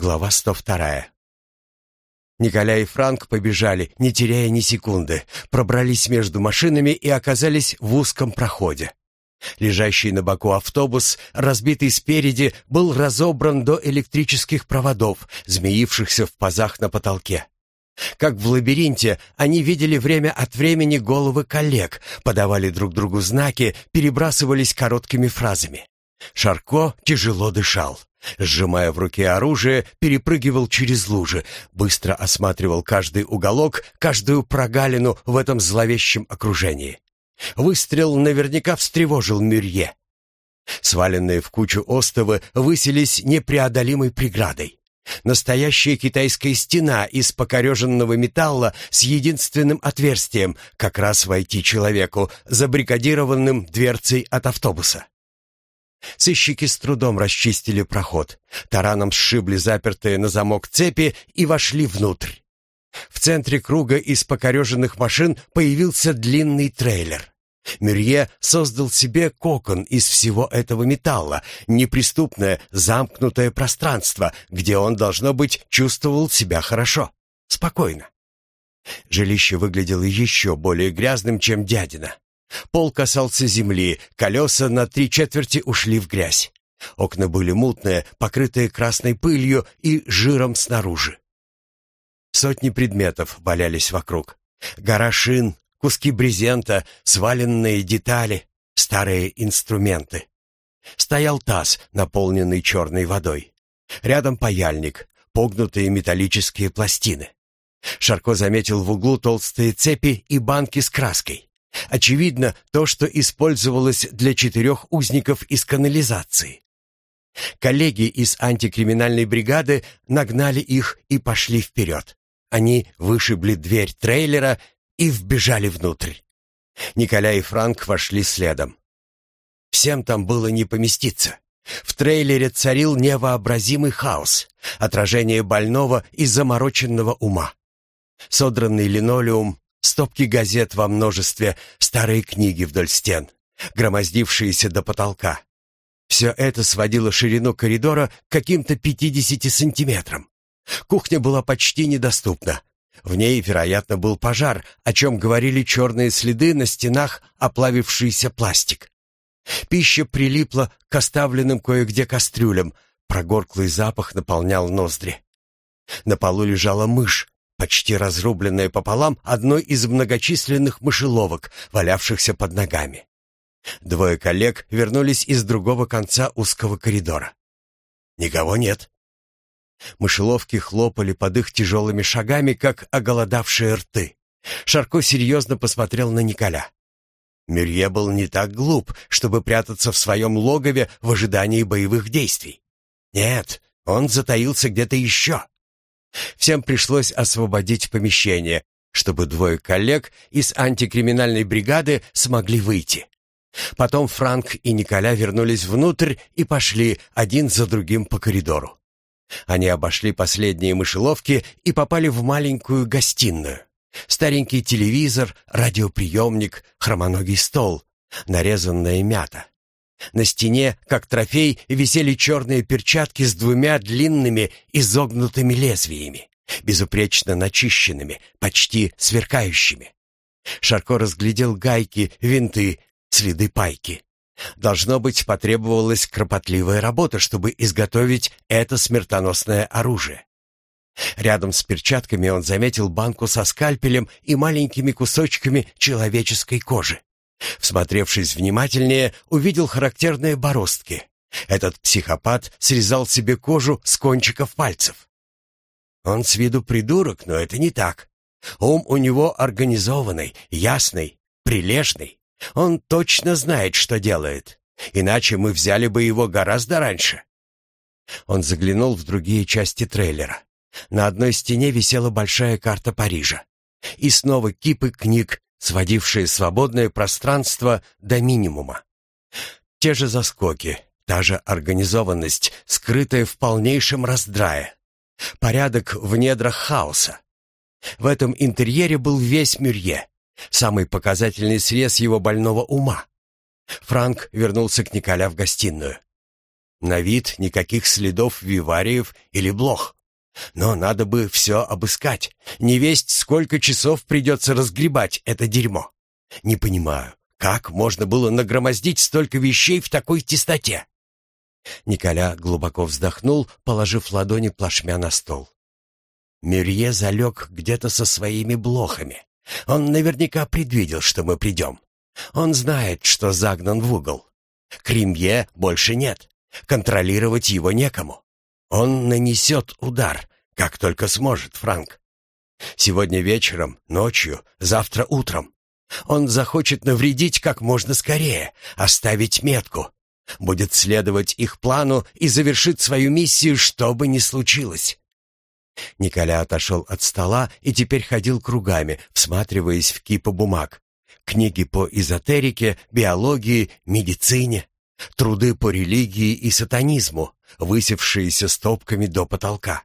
Глава 102. Николя и Франк побежали, не теряя ни секунды, пробрались между машинами и оказались в узком проходе. Лежащий на боку автобус, разбитый спереди, был разобран до электрических проводов, змеившихся в пазах на потолке. Как в лабиринте, они видели время от времени головы коллег, подавали друг другу знаки, перебрасывались короткими фразами. Шарко тяжело дышал. Сжимая в руке оружие, перепрыгивал через лужи, быстро осматривал каждый уголок, каждую прогалину в этом зловещем окружении. Выстрел наверняка встревожил Мюрье. Сваленные в кучу остовы высились непреодолимой преградой. Настоящая китайская стена из покореженного металла с единственным отверстием, как раз войти человеку, забрикадированным дверцей от автобуса. Сыщики с трудом расчистили проход, тараном сшибли запертые на замок цепи и вошли внутрь. В центре круга из покореженных машин появился длинный трейлер. Мюрье создал себе кокон из всего этого металла, неприступное замкнутое пространство, где он, должно быть, чувствовал себя хорошо, спокойно. Жилище выглядело еще более грязным, чем дядина. Пол касался земли, колеса на три четверти ушли в грязь. Окна были мутные, покрытые красной пылью и жиром снаружи. Сотни предметов валялись вокруг. Гора шин, куски брезента, сваленные детали, старые инструменты. Стоял таз, наполненный черной водой. Рядом паяльник, погнутые металлические пластины. Шарко заметил в углу толстые цепи и банки с краской. Очевидно, то, что использовалось для четырех узников из канализации. Коллеги из антикриминальной бригады нагнали их и пошли вперед. Они вышибли дверь трейлера и вбежали внутрь. Николя и Франк вошли следом. Всем там было не поместиться. В трейлере царил невообразимый хаос, отражение больного и замороченного ума. Содранный линолеум, стопки газет во множестве, старые книги вдоль стен, громоздившиеся до потолка. Все это сводило ширину коридора к каким-то 50 сантиметрам. Кухня была почти недоступна. В ней, вероятно, был пожар, о чем говорили черные следы на стенах, оплавившийся пластик. Пища прилипла к оставленным кое-где кастрюлям, прогорклый запах наполнял ноздри. На полу лежала мышь, почти разрубленная пополам одной из многочисленных мышеловок, валявшихся под ногами. Двое коллег вернулись из другого конца узкого коридора. «Никого нет», Мышеловки хлопали под их тяжелыми шагами, как оголодавшие рты. Шарко серьезно посмотрел на Николя. Мюрье был не так глуп, чтобы прятаться в своем логове в ожидании боевых действий. Нет, он затаился где-то еще. Всем пришлось освободить помещение, чтобы двое коллег из антикриминальной бригады смогли выйти. Потом Франк и Николя вернулись внутрь и пошли один за другим по коридору. Они обошли последние мышеловки и попали в маленькую гостиную. Старенький телевизор, радиоприемник, хромоногий стол, нарезанная мята. На стене, как трофей, висели черные перчатки с двумя длинными изогнутыми лезвиями, безупречно начищенными, почти сверкающими. Шарко разглядел гайки, винты, следы пайки. Должно быть, потребовалась кропотливая работа, чтобы изготовить это смертоносное оружие. Рядом с перчатками он заметил банку со скальпелем и маленькими кусочками человеческой кожи. Всмотревшись внимательнее, увидел характерные бороздки. Этот психопат срезал себе кожу с кончиков пальцев. Он с виду придурок, но это не так. Ум у него организованный, ясный, прилежный. Он точно знает, что делает. Иначе мы взяли бы его гораздо раньше. Он заглянул в другие части трейлера. На одной стене висела большая карта Парижа. И снова кипы книг, сводившие свободное пространство до минимума. Те же заскоки, та же организованность, скрытая в полнейшем раздрае. Порядок в недрах хаоса. В этом интерьере был весь Мюрье. Самый показательный срез его больного ума. Франк вернулся к Николя в гостиную. На вид никаких следов вивариев или блох. Но надо бы все обыскать. Не весть, сколько часов придется разгребать это дерьмо. Не понимаю, как можно было нагромоздить столько вещей в такой тестоте? Николя глубоко вздохнул, положив ладони плашмя на стол. Мюрье залег где-то со своими блохами. Он наверняка предвидел, что мы придем. Он знает, что загнан в угол. Кремье больше нет. Контролировать его некому. Он нанесет удар, как только сможет, Франк. Сегодня вечером, ночью, завтра утром. Он захочет навредить как можно скорее, оставить метку. Будет следовать их плану и завершит свою миссию, что бы ни случилось. Николя отошел от стола и теперь ходил кругами, всматриваясь в кипы бумаг. Книги по эзотерике, биологии, медицине, труды по религии и сатанизму, высевшиеся стопками до потолка.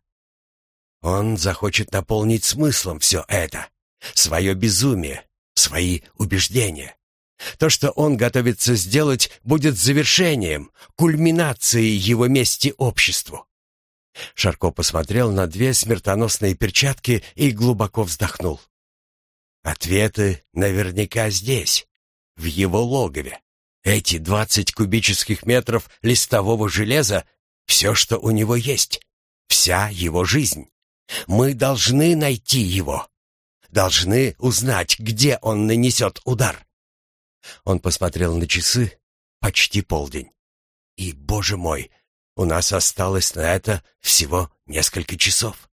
Он захочет наполнить смыслом все это, свое безумие, свои убеждения. То, что он готовится сделать, будет завершением, кульминацией его мести обществу. Шарко посмотрел на две смертоносные перчатки и глубоко вздохнул. Ответы наверняка здесь, в его логове. Эти двадцать кубических метров листового железа — все, что у него есть, вся его жизнь. Мы должны найти его. Должны узнать, где он нанесет удар. Он посмотрел на часы. Почти полдень. И, боже мой, у нас осталось на это всего несколько часов.